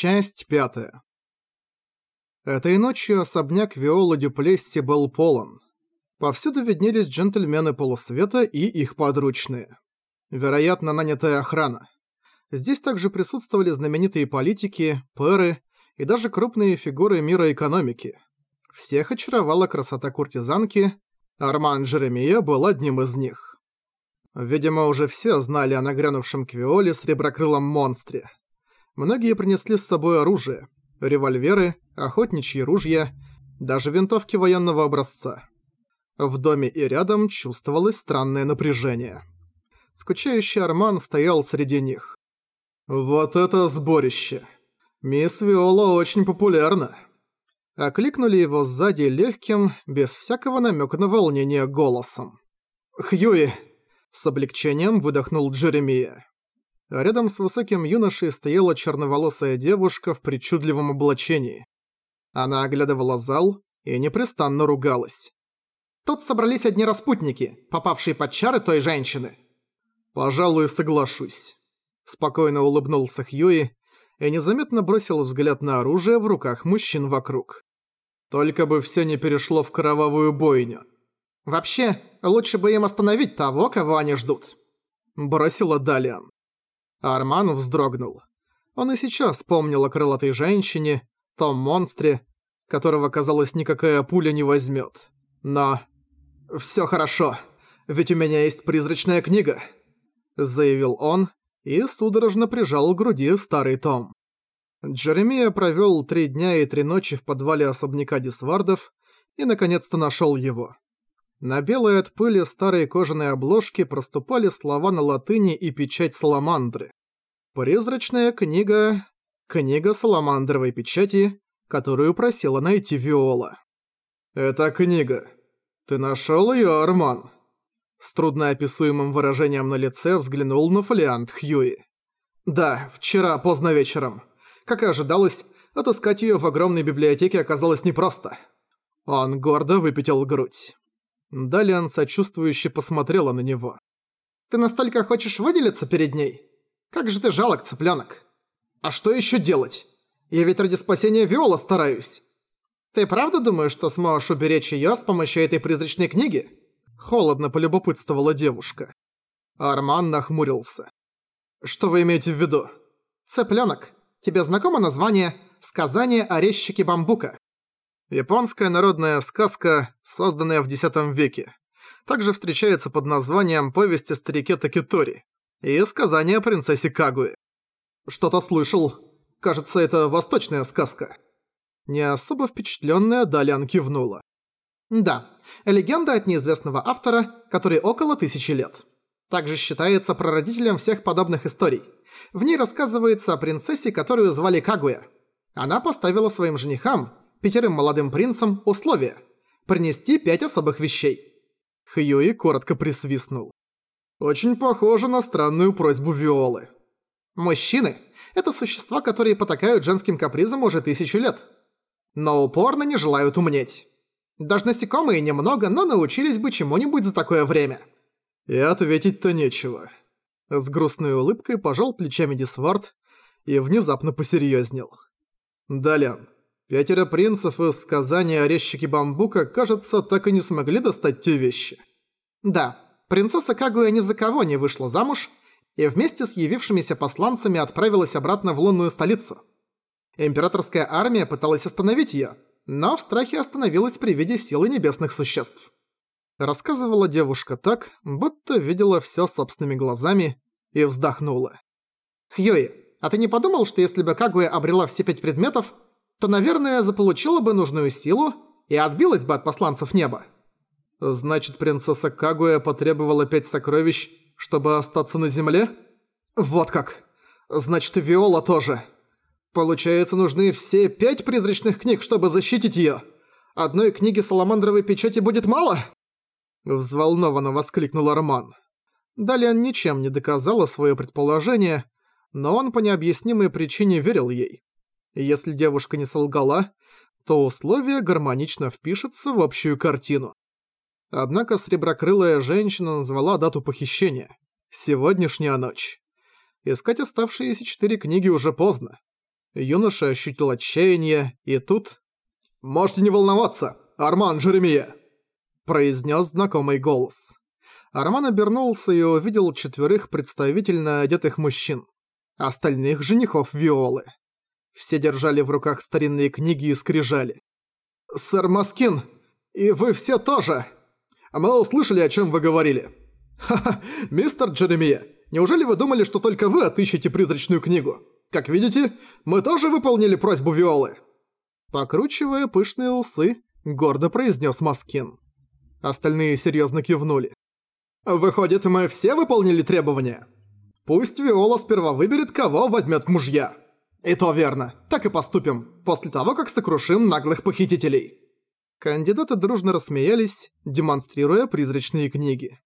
Часть пятая. Этой ночью особняк Виола Дюплесси был полон. Повсюду виднелись джентльмены полусвета и их подручные. Вероятно, нанятая охрана. Здесь также присутствовали знаменитые политики, пэры и даже крупные фигуры мира экономики. Всех очаровала красота куртизанки, Арман Джеремия был одним из них. Видимо, уже все знали о нагрянувшем к Виоле с реброкрылом монстре. Многие принесли с собой оружие, револьверы, охотничьи ружья, даже винтовки военного образца. В доме и рядом чувствовалось странное напряжение. Скучающий Арман стоял среди них. «Вот это сборище! Мисс Виола очень популярна!» Окликнули его сзади легким, без всякого намека на волнение голосом. «Хьюи!» – с облегчением выдохнул Джеремия. А рядом с высоким юношей стояла черноволосая девушка в причудливом облачении. Она оглядывала зал и непрестанно ругалась. «Тут собрались одни распутники, попавшие под чары той женщины». «Пожалуй, соглашусь», – спокойно улыбнулся Хьюи и незаметно бросил взгляд на оружие в руках мужчин вокруг. Только бы все не перешло в кровавую бойню. Вообще, лучше бы им остановить того, кого они ждут. Бросила Далиан. Арман вздрогнул. Он и сейчас помнил о крылатой женщине, том монстре, которого, казалось, никакая пуля не возьмет. Но... «Всё хорошо, ведь у меня есть призрачная книга», — заявил он и судорожно прижал к груди старый том. Джеремия провёл три дня и три ночи в подвале особняка Дисвардов и наконец-то нашёл его. На белой от пыли старой кожаной обложке проступали слова на латыни и печать саламандры. Призрачная книга... Книга саламандровой печати, которую просила найти Виола. «Это книга. Ты нашёл её, Арман?» С трудноописуемым выражением на лице взглянул на фолиант Хьюи. «Да, вчера поздно вечером. Как и ожидалось, отыскать её в огромной библиотеке оказалось непросто. Он гордо выпятил грудь. Далиан сочувствующе посмотрела на него. «Ты настолько хочешь выделиться перед ней? Как же ты жалок, цыплёнок! А что ещё делать? Я ведь ради спасения Виола стараюсь. Ты правда думаешь, что сможешь уберечь её с помощью этой призрачной книги?» Холодно полюбопытствовала девушка. Арман нахмурился. «Что вы имеете в виду?» «Цыплёнок, Тебе знакомо название «Сказание о резчике бамбука»?» Японская народная сказка, созданная в X веке. Также встречается под названием «Повесть о старике Такитори» и «Сказание о принцессе Кагуэ». «Что-то слышал. Кажется, это восточная сказка». Не особо впечатлённая Далян кивнула. «Да, легенда от неизвестного автора, который около тысячи лет. Также считается прародителем всех подобных историй. В ней рассказывается о принцессе, которую звали Кагуя. Она поставила своим женихам, пятерым молодым принцам, условие – принести пять особых вещей. Хьюи коротко присвистнул. Очень похоже на странную просьбу Виолы. Мужчины – это существа, которые потакают женским капризам уже тысячу лет. Но упорно не желают умнеть. Даже насекомые немного, но научились бы чему-нибудь за такое время. И ответить-то нечего. С грустной улыбкой пожал плечами Дисвард и внезапно посерьезнел. «Далян, пятеро принцев из сказания о бамбука, кажется, так и не смогли достать те вещи». «Да, принцесса Кагуя ни за кого не вышла замуж и вместе с явившимися посланцами отправилась обратно в лунную столицу. Императорская армия пыталась остановить её, но в страхе остановилась при виде силы небесных существ. Рассказывала девушка так, будто видела всё собственными глазами и вздохнула. «Хьюи, а ты не подумал, что если бы Кагуя обрела все пять предметов, то, наверное, заполучила бы нужную силу и отбилась бы от посланцев неба?» «Значит, принцесса Кагуя потребовала пять сокровищ, чтобы остаться на земле?» «Вот как! Значит, Виола тоже!» «Получается, нужны все пять призрачных книг, чтобы защитить её. Одной книги Саламандровой печати будет мало?» Взволнованно воскликнул Арман. Далян ничем не доказала свое предположение, но он по необъяснимой причине верил ей. Если девушка не солгала, то условие гармонично впишется в общую картину. Однако среброкрылая женщина назвала дату похищения – сегодняшняя ночь. Искать оставшиеся четыре книги уже поздно. Юноша ощутил отчаяние, и тут... «Можете не волноваться, Арман Джеремия!» произнес знакомый голос. Арман обернулся и увидел четверых представительно одетых мужчин. Остальных женихов Виолы. Все держали в руках старинные книги и скрижали. «Сэр Маскин, и вы все тоже! Мы услышали, о чем вы говорили. Ха-ха, мистер Джеремия, неужели вы думали, что только вы отыщете призрачную книгу? Как видите, мы тоже выполнили просьбу Виолы!» Покручивая пышные усы, гордо произнес Маскин. Остальные серьезно кивнули. «Выходит, мы все выполнили требования? Пусть Виола сперва выберет, кого возьмет в мужья. И то верно, так и поступим, после того, как сокрушим наглых похитителей». Кандидаты дружно рассмеялись, демонстрируя призрачные книги.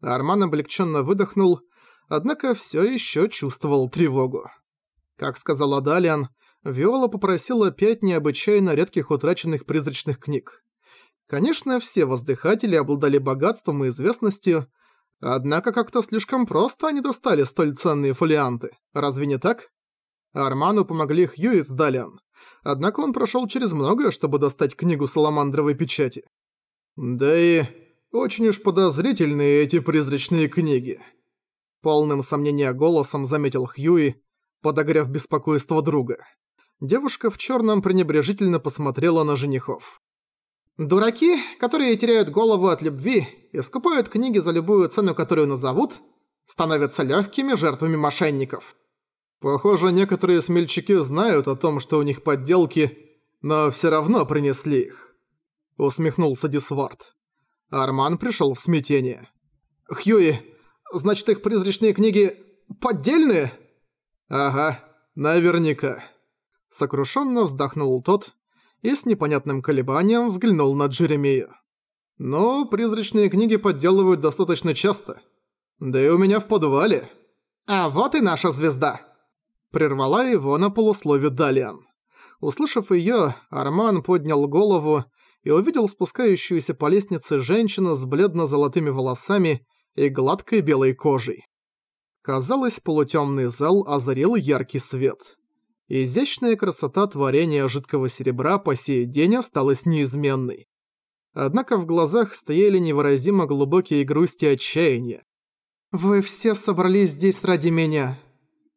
Арман облегченно выдохнул, однако все еще чувствовал тревогу. Как сказала Далиан, Виола попросила пять необычайно редких утраченных призрачных книг. Конечно, все воздыхатели обладали богатством и известностью, однако как-то слишком просто они достали столь ценные фолианты. Разве не так? Арману помогли Хью и. Однако он прошел через многое, чтобы достать книгу Саламандровой печати. Да и очень уж подозрительные эти призрачные книги. Полным сомнения голосом заметил Хьюи, подогрев беспокойство друга. Девушка в черном пренебрежительно посмотрела на женихов. «Дураки, которые теряют голову от любви и скупают книги за любую цену, которую назовут, становятся легкими жертвами мошенников». Похоже, некоторые смельчаки знают о том, что у них подделки, но все равно принесли их. Усмехнулся Дисвард. Арман пришел в смятение. «Хьюи, значит их призрачные книги поддельные?» «Ага, наверняка». Сокрушенно вздохнул тот и с непонятным колебанием взглянул на Джеремию. «Но призрачные книги подделывают достаточно часто. Да и у меня в подвале». «А вот и наша звезда!» Прервала его на полуслове Далиан. Услышав её, Арман поднял голову и увидел спускающуюся по лестнице женщину с бледно-золотыми волосами и гладкой белой кожей. Казалось, полутемный зал озарил яркий свет. Изящная красота творения жидкого серебра по сей день осталась неизменной. Однако в глазах стояли невыразимо глубокие грусти и отчаяния. «Вы все собрались здесь ради меня»,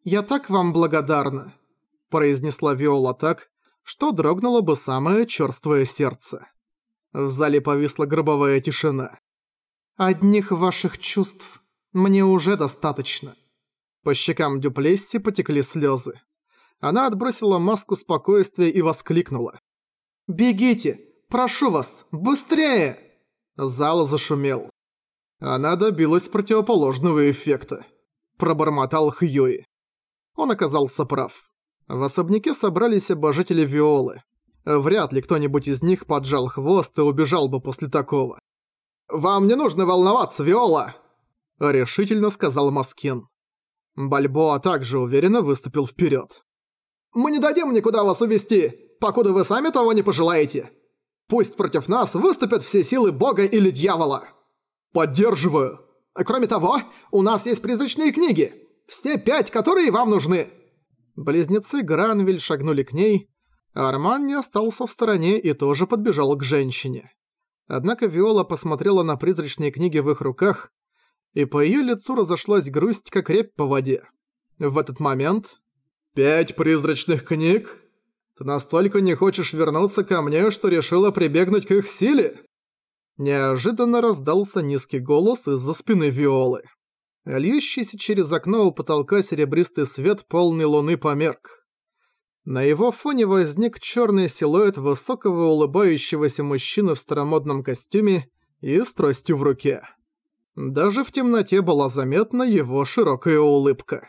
«Я так вам благодарна», – произнесла Виола так, что дрогнуло бы самое чёрствое сердце. В зале повисла гробовая тишина. «Одних ваших чувств мне уже достаточно». По щекам Дюплесси потекли слёзы. Она отбросила маску спокойствия и воскликнула. «Бегите! Прошу вас! Быстрее!» Зал зашумел. Она добилась противоположного эффекта. Пробормотал Хьюи. Он оказался прав. В особняке собрались обожители Виолы. Вряд ли кто-нибудь из них поджал хвост и убежал бы после такого. «Вам не нужно волноваться, Виола!» – решительно сказал Маскин. Бальбоа также уверенно выступил вперед. «Мы не дадим никуда вас увести, покуда вы сами того не пожелаете. Пусть против нас выступят все силы бога или дьявола!» «Поддерживаю!» «Кроме того, у нас есть призрачные книги!» Все пять, которые вам нужны!» Близнецы Гранвиль шагнули к ней, а Арман не остался в стороне и тоже подбежал к женщине. Однако Виола посмотрела на призрачные книги в их руках, и по её лицу разошлась грусть, как репь по воде. В этот момент... «Пять призрачных книг? Ты настолько не хочешь вернуться ко мне, что решила прибегнуть к их силе?» Неожиданно раздался низкий голос из-за спины Виолы. Льющийся через окно у потолка серебристый свет полной луны померк. На его фоне возник черный силуэт высокого улыбающегося мужчины в старомодном костюме и с тростью в руке. Даже в темноте была заметна его широкая улыбка.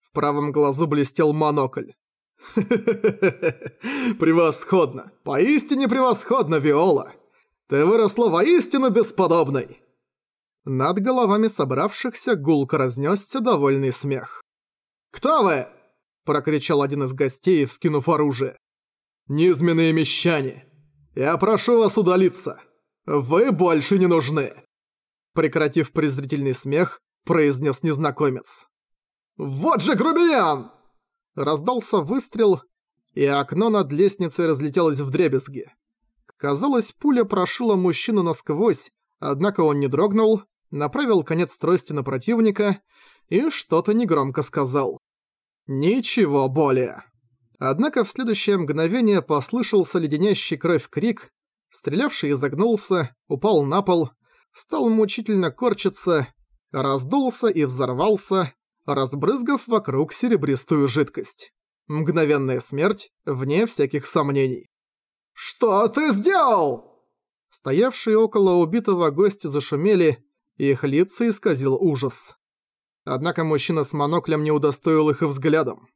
В правом глазу блестел монокль. Превосходно! Поистине превосходно, Виола! Ты выросла воистину бесподобной! Над головами собравшихся гулко разнесся довольный смех. «Кто вы?» – прокричал один из гостей, вскинув оружие. «Низменные мещане! Я прошу вас удалиться! Вы больше не нужны!» Прекратив презрительный смех, произнес незнакомец. «Вот же грубиян!» Раздался выстрел, и окно над лестницей разлетелось в дребезги. Казалось, пуля прошила мужчину насквозь, однако он не дрогнул, направил конец трости на противника и что-то негромко сказал. Ничего более. Однако в следующее мгновение послышался леденящий кровь крик, стрелявший изогнулся, упал на пол, стал мучительно корчиться, раздулся и взорвался, разбрызгав вокруг серебристую жидкость. Мгновенная смерть, вне всяких сомнений. «Что ты сделал?» Стоявшие около убитого гости зашумели, их лица исказил ужас. Однако мужчина с моноклем не удостоил их и взглядом.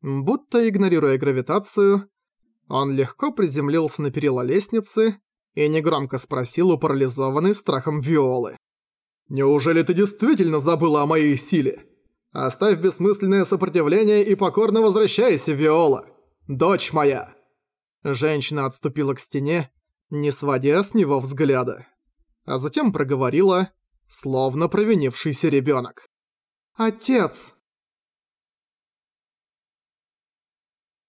Будто игнорируя гравитацию, он легко приземлился на перила лестницы и негромко спросил у парализованной страхом Виолы. «Неужели ты действительно забыла о моей силе? Оставь бессмысленное сопротивление и покорно возвращайся, Виола! Дочь моя!» Женщина отступила к стене, не сводя с него взгляда. А затем проговорила, словно провинившийся ребенок. «Отец!»